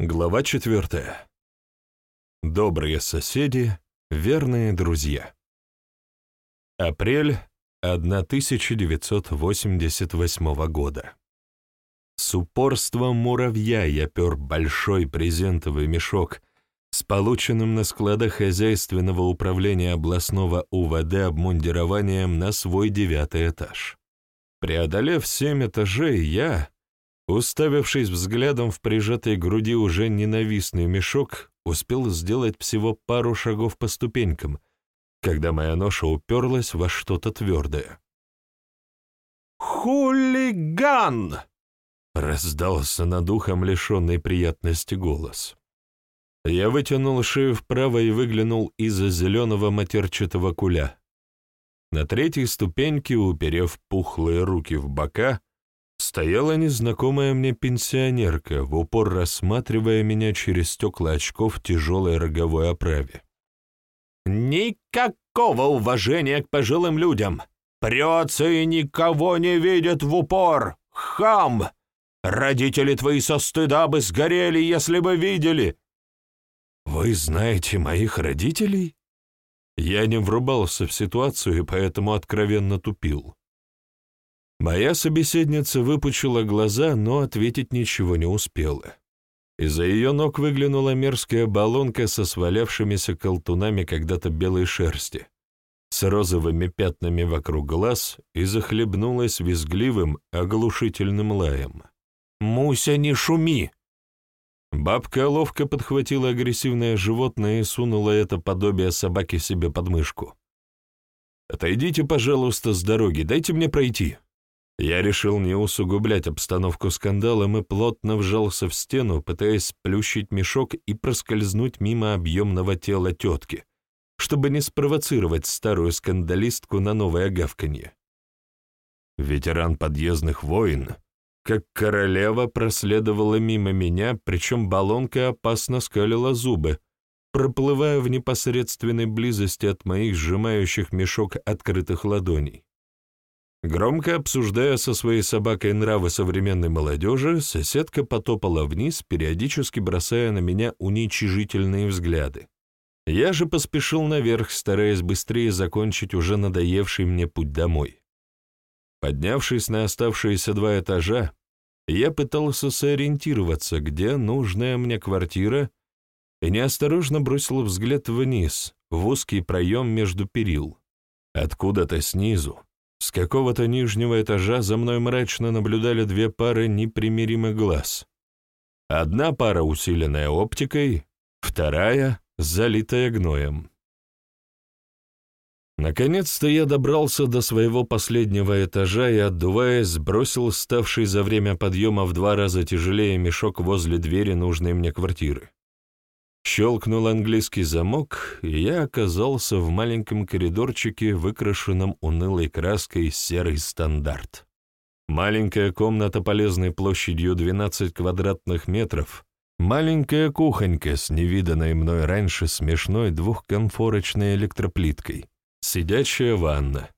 Глава четвертая. Добрые соседи, верные друзья. Апрель 1988 года. С упорством муравья я пер большой брезентовый мешок с полученным на складах хозяйственного управления областного УВД обмундированием на свой девятый этаж. Преодолев семь этажей, я, уставившись взглядом в прижатой груди уже ненавистный мешок, успел сделать всего пару шагов по ступенькам, когда моя ноша уперлась во что-то твердое. «Хулиган!» — раздался над ухом лишенный приятности голос. Я вытянул шею вправо и выглянул из-за зеленого матерчатого куля. На третьей ступеньке, уперев пухлые руки в бока, стояла незнакомая мне пенсионерка, в упор рассматривая меня через стекла очков в тяжелой роговой оправе. «Никакого уважения к пожилым людям! Прется и никого не видит в упор! Хам! Родители твои со стыда бы сгорели, если бы видели!» «Вы знаете моих родителей?» Я не врубался в ситуацию и поэтому откровенно тупил. Моя собеседница выпучила глаза, но ответить ничего не успела. Из-за ее ног выглянула мерзкая баллонка со свалявшимися колтунами когда-то белой шерсти, с розовыми пятнами вокруг глаз и захлебнулась визгливым, оглушительным лаем. «Муся, не шуми!» Бабка ловко подхватила агрессивное животное и сунула это подобие собаки себе под мышку. «Отойдите, пожалуйста, с дороги, дайте мне пройти». Я решил не усугублять обстановку скандалом и плотно вжался в стену, пытаясь сплющить мешок и проскользнуть мимо объемного тела тетки, чтобы не спровоцировать старую скандалистку на новое гавканье. Ветеран подъездных войн — как королева проследовала мимо меня, причем баллонка опасно скалила зубы, проплывая в непосредственной близости от моих сжимающих мешок открытых ладоней. Громко обсуждая со своей собакой нравы современной молодежи, соседка потопала вниз, периодически бросая на меня уничижительные взгляды. Я же поспешил наверх, стараясь быстрее закончить уже надоевший мне путь домой. Поднявшись на оставшиеся два этажа, я пытался сориентироваться, где нужная мне квартира, и неосторожно бросил взгляд вниз, в узкий проем между перил. Откуда-то снизу, с какого-то нижнего этажа за мной мрачно наблюдали две пары непримиримых глаз. Одна пара, усиленная оптикой, вторая — залитая гноем. Наконец-то я добрался до своего последнего этажа и, отдуваясь, сбросил ставший за время подъема в два раза тяжелее мешок возле двери нужной мне квартиры. Щелкнул английский замок, и я оказался в маленьком коридорчике, выкрашенном унылой краской серый стандарт. Маленькая комната полезной площадью 12 квадратных метров, маленькая кухонька с невиданной мной раньше смешной двухконфорочной электроплиткой — Сидячая ванна,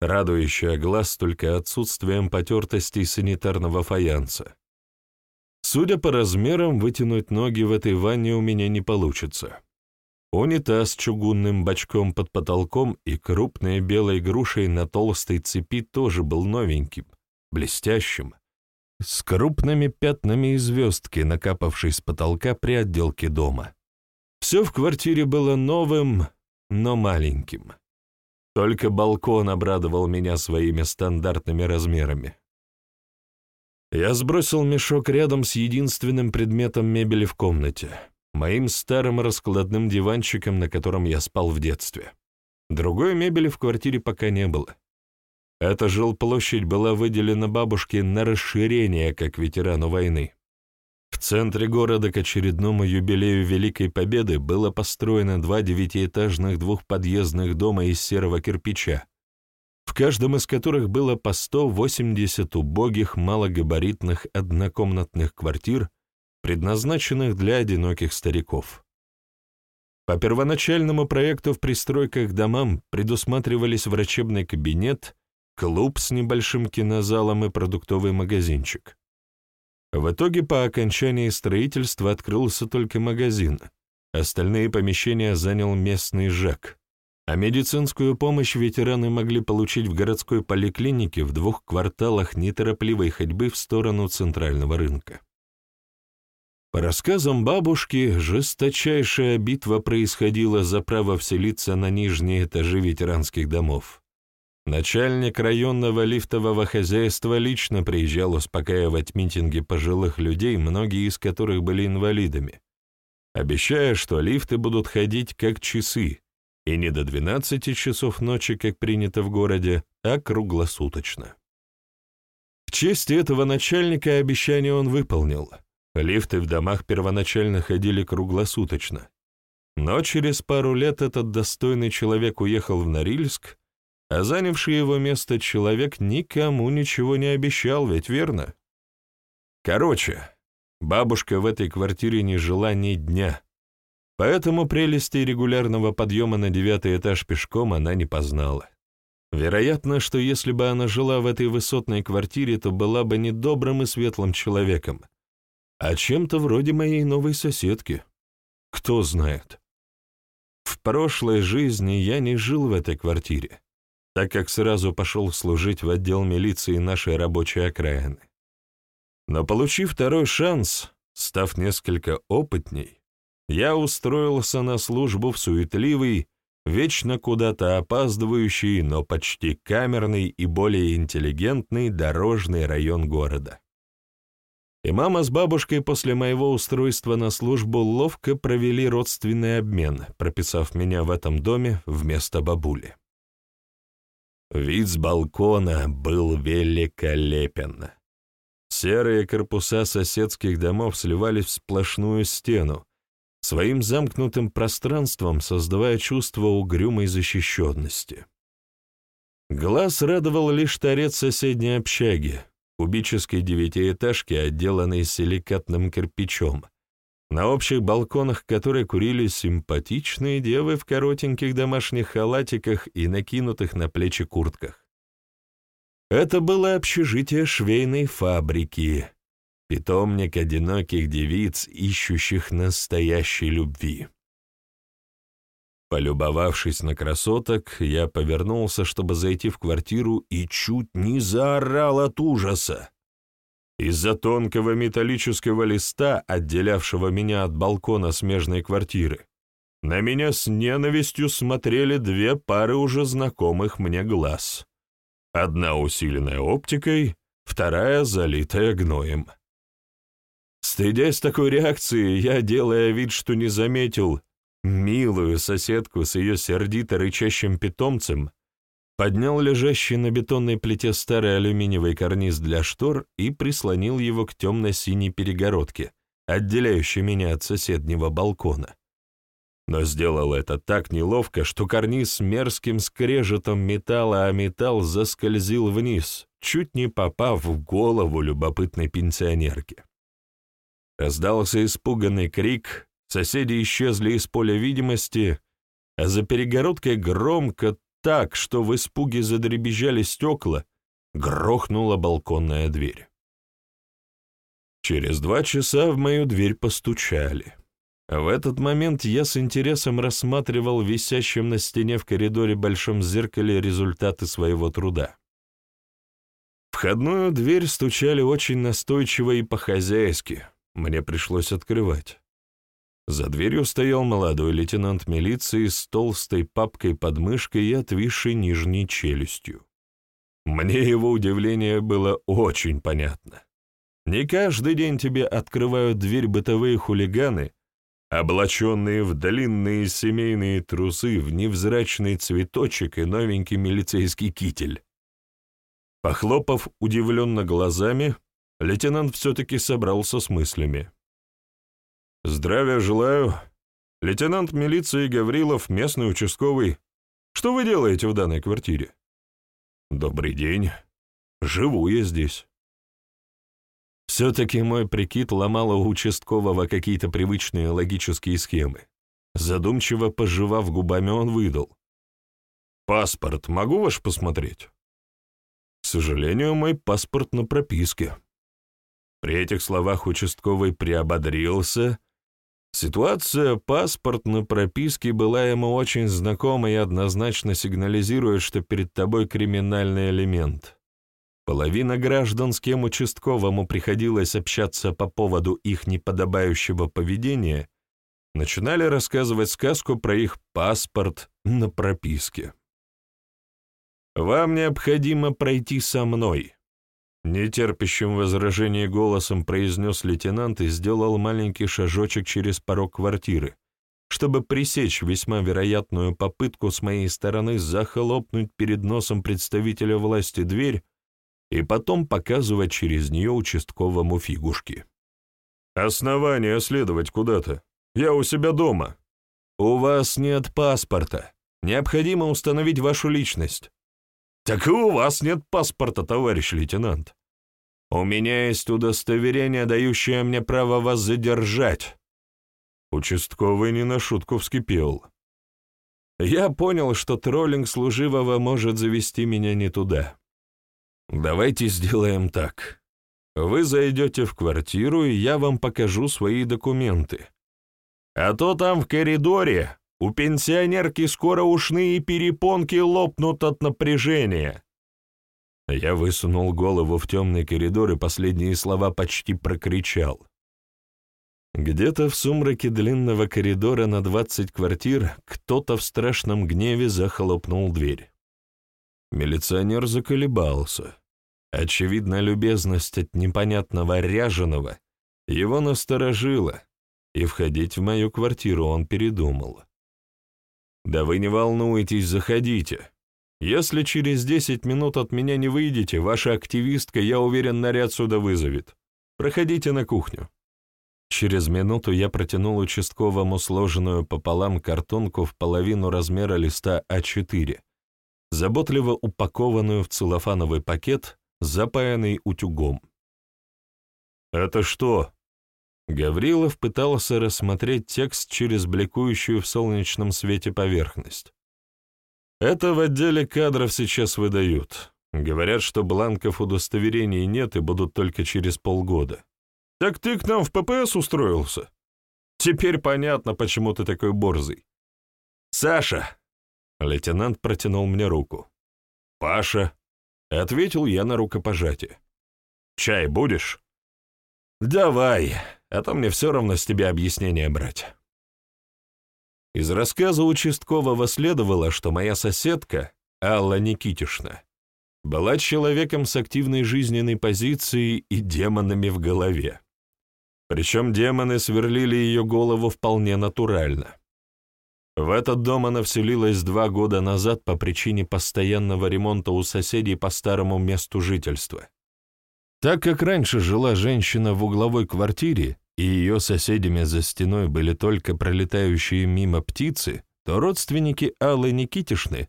радующая глаз только отсутствием потертостей санитарного фаянса. Судя по размерам, вытянуть ноги в этой ванне у меня не получится. Унитаз с чугунным бачком под потолком и крупной белой грушей на толстой цепи тоже был новеньким, блестящим, с крупными пятнами и звездки, накапавшей с потолка при отделке дома. Все в квартире было новым, но маленьким. Только балкон обрадовал меня своими стандартными размерами. Я сбросил мешок рядом с единственным предметом мебели в комнате, моим старым раскладным диванчиком, на котором я спал в детстве. Другой мебели в квартире пока не было. Эта жилплощадь была выделена бабушке на расширение как ветерану войны. В центре города к очередному юбилею Великой Победы было построено два девятиэтажных двухподъездных дома из серого кирпича, в каждом из которых было по 180 убогих малогабаритных однокомнатных квартир, предназначенных для одиноких стариков. По первоначальному проекту в пристройках домам предусматривались врачебный кабинет, клуб с небольшим кинозалом и продуктовый магазинчик. В итоге по окончании строительства открылся только магазин, остальные помещения занял местный ЖЭК, а медицинскую помощь ветераны могли получить в городской поликлинике в двух кварталах неторопливой ходьбы в сторону центрального рынка. По рассказам бабушки, жесточайшая битва происходила за право вселиться на нижние этажи ветеранских домов. Начальник районного лифтового хозяйства лично приезжал успокаивать митинги пожилых людей, многие из которых были инвалидами, обещая, что лифты будут ходить как часы, и не до 12 часов ночи, как принято в городе, а круглосуточно. В честь этого начальника обещание он выполнил. Лифты в домах первоначально ходили круглосуточно. Но через пару лет этот достойный человек уехал в Норильск, а занявший его место человек никому ничего не обещал, ведь верно? Короче, бабушка в этой квартире не жила ни дня, поэтому прелести регулярного подъема на девятый этаж пешком она не познала. Вероятно, что если бы она жила в этой высотной квартире, то была бы недобрым и светлым человеком, а чем-то вроде моей новой соседки. Кто знает. В прошлой жизни я не жил в этой квартире так как сразу пошел служить в отдел милиции нашей рабочей окраины. Но получив второй шанс, став несколько опытней, я устроился на службу в суетливый, вечно куда-то опаздывающий, но почти камерный и более интеллигентный дорожный район города. И мама с бабушкой после моего устройства на службу ловко провели родственный обмен, прописав меня в этом доме вместо бабули. Вид с балкона был великолепен. Серые корпуса соседских домов сливались в сплошную стену, своим замкнутым пространством создавая чувство угрюмой защищенности. Глаз радовал лишь торец соседней общаги, кубической девятиэтажки, отделанной силикатным кирпичом, на общих балконах которой курили симпатичные девы в коротеньких домашних халатиках и накинутых на плечи куртках. Это было общежитие швейной фабрики, питомник одиноких девиц, ищущих настоящей любви. Полюбовавшись на красоток, я повернулся, чтобы зайти в квартиру, и чуть не заорал от ужаса. Из-за тонкого металлического листа, отделявшего меня от балкона смежной квартиры, на меня с ненавистью смотрели две пары уже знакомых мне глаз. Одна усиленная оптикой, вторая залитая гноем. Стыдясь такой реакции, я, делая вид, что не заметил, милую соседку с ее сердито рычащим питомцем, поднял лежащий на бетонной плите старый алюминиевый карниз для штор и прислонил его к темно-синей перегородке, отделяющей меня от соседнего балкона. Но сделал это так неловко, что карниз с мерзким скрежетом металла, а металл заскользил вниз, чуть не попав в голову любопытной пенсионерки. Раздался испуганный крик, соседи исчезли из поля видимости, а за перегородкой громко так, что в испуге задребезжали стекла, грохнула балконная дверь. Через два часа в мою дверь постучали. В этот момент я с интересом рассматривал висящим на стене в коридоре большом зеркале результаты своего труда. Входную дверь стучали очень настойчиво и по-хозяйски. Мне пришлось открывать. За дверью стоял молодой лейтенант милиции с толстой папкой под мышкой и отвисшей нижней челюстью. Мне его удивление было очень понятно. Не каждый день тебе открывают дверь бытовые хулиганы, облаченные в длинные семейные трусы, в невзрачный цветочек и новенький милицейский китель. Похлопав удивленно глазами, лейтенант все-таки собрался с мыслями. «Здравия желаю. Лейтенант милиции Гаврилов, местный участковый. Что вы делаете в данной квартире?» «Добрый день. Живу я здесь». Все-таки мой прикид ломал у участкового какие-то привычные логические схемы. Задумчиво пожевав губами, он выдал. «Паспорт могу ваш посмотреть?» «К сожалению, мой паспорт на прописке». При этих словах участковый приободрился. Ситуация паспорт на прописке была ему очень знакома и однозначно сигнализирует, что перед тобой криминальный элемент. Половина граждан, с кем участковому приходилось общаться по поводу их неподобающего поведения, начинали рассказывать сказку про их паспорт на прописке. «Вам необходимо пройти со мной», — нетерпящим возражений голосом произнес лейтенант и сделал маленький шажочек через порог квартиры, чтобы пресечь весьма вероятную попытку с моей стороны захлопнуть перед носом представителя власти дверь и потом показывать через нее участковому фигушки. «Основания следовать куда-то», я у себя дома. У вас нет паспорта. Необходимо установить вашу личность. Так и у вас нет паспорта, товарищ лейтенант. У меня есть удостоверение, дающее мне право вас задержать. Участковый не на шутку вскипел. Я понял, что троллинг служивого может завести меня не туда. Давайте сделаем так. Вы зайдете в квартиру, и я вам покажу свои документы. А то там в коридоре у пенсионерки скоро ушные перепонки лопнут от напряжения. Я высунул голову в темный коридор и последние слова почти прокричал. Где-то в сумраке длинного коридора на двадцать квартир кто-то в страшном гневе захлопнул дверь. Милиционер заколебался. Очевидно, любезность от непонятного ряженого его насторожила, и входить в мою квартиру он передумал. «Да вы не волнуйтесь, заходите. Если через десять минут от меня не выйдете, ваша активистка, я уверен, наряд сюда вызовет. Проходите на кухню». Через минуту я протянул участковому сложенную пополам картонку в половину размера листа А4, заботливо упакованную в целлофановый пакет, запаянный утюгом. «Это что?» Гаврилов пытался рассмотреть текст через бликующую в солнечном свете поверхность. «Это в отделе кадров сейчас выдают. Говорят, что бланков удостоверений нет и будут только через полгода. Так ты к нам в ППС устроился? Теперь понятно, почему ты такой борзый. Саша!» Лейтенант протянул мне руку. «Паша!» — ответил я на рукопожатие. «Чай будешь?» «Давай!» а то мне все равно с тебя объяснение брать. Из рассказа участкового следовало, что моя соседка, Алла Никитишна, была человеком с активной жизненной позицией и демонами в голове. Причем демоны сверлили ее голову вполне натурально. В этот дом она вселилась два года назад по причине постоянного ремонта у соседей по старому месту жительства. Так как раньше жила женщина в угловой квартире, и ее соседями за стеной были только пролетающие мимо птицы, то родственники Аллы Никитишны,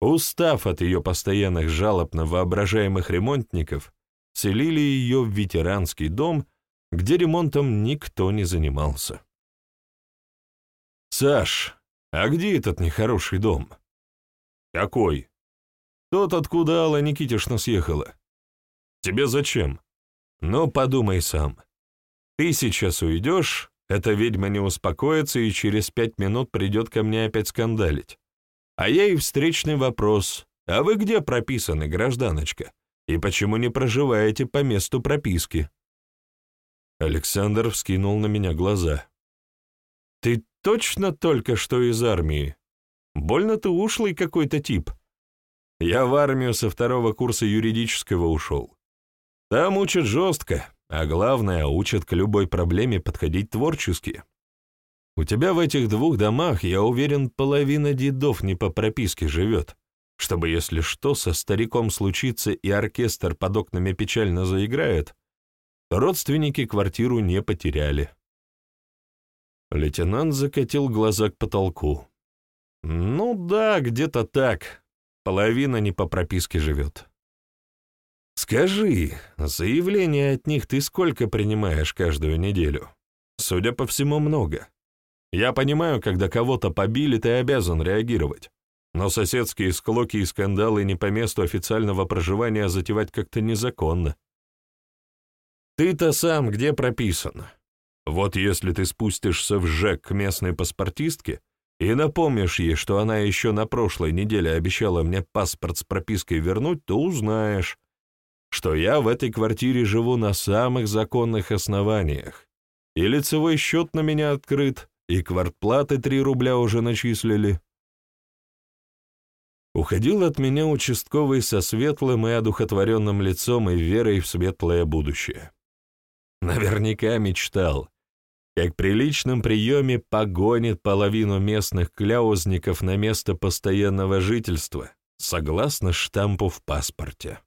устав от ее постоянных жалоб на воображаемых ремонтников, селили ее в ветеранский дом, где ремонтом никто не занимался. «Саш, а где этот нехороший дом?» «Какой?» «Тот, откуда Алла Никитишна съехала». Тебе зачем? Ну, подумай сам. Ты сейчас уйдешь, эта ведьма не успокоится и через пять минут придет ко мне опять скандалить. А ей встречный вопрос. А вы где прописаны, гражданочка? И почему не проживаете по месту прописки? Александр вскинул на меня глаза. Ты точно только что из армии? Больно ты ушлый какой-то тип. Я в армию со второго курса юридического ушел. Там учат жестко, а главное, учат к любой проблеме подходить творчески. У тебя в этих двух домах, я уверен, половина дедов не по прописке живет, чтобы, если что, со стариком случится и оркестр под окнами печально заиграет, родственники квартиру не потеряли. Лейтенант закатил глаза к потолку. «Ну да, где-то так. Половина не по прописке живет. «Скажи, заявления от них ты сколько принимаешь каждую неделю?» «Судя по всему, много. Я понимаю, когда кого-то побили, ты обязан реагировать. Но соседские склоки и скандалы не по месту официального проживания затевать как-то незаконно. Ты-то сам где прописан? Вот если ты спустишься в ЖЭК к местной паспортистке и напомнишь ей, что она еще на прошлой неделе обещала мне паспорт с пропиской вернуть, то узнаешь, что я в этой квартире живу на самых законных основаниях, и лицевой счет на меня открыт, и квартплаты три рубля уже начислили. Уходил от меня участковый со светлым и одухотворенным лицом и верой в светлое будущее. Наверняка мечтал, как при личном приеме погонит половину местных кляузников на место постоянного жительства, согласно штампу в паспорте.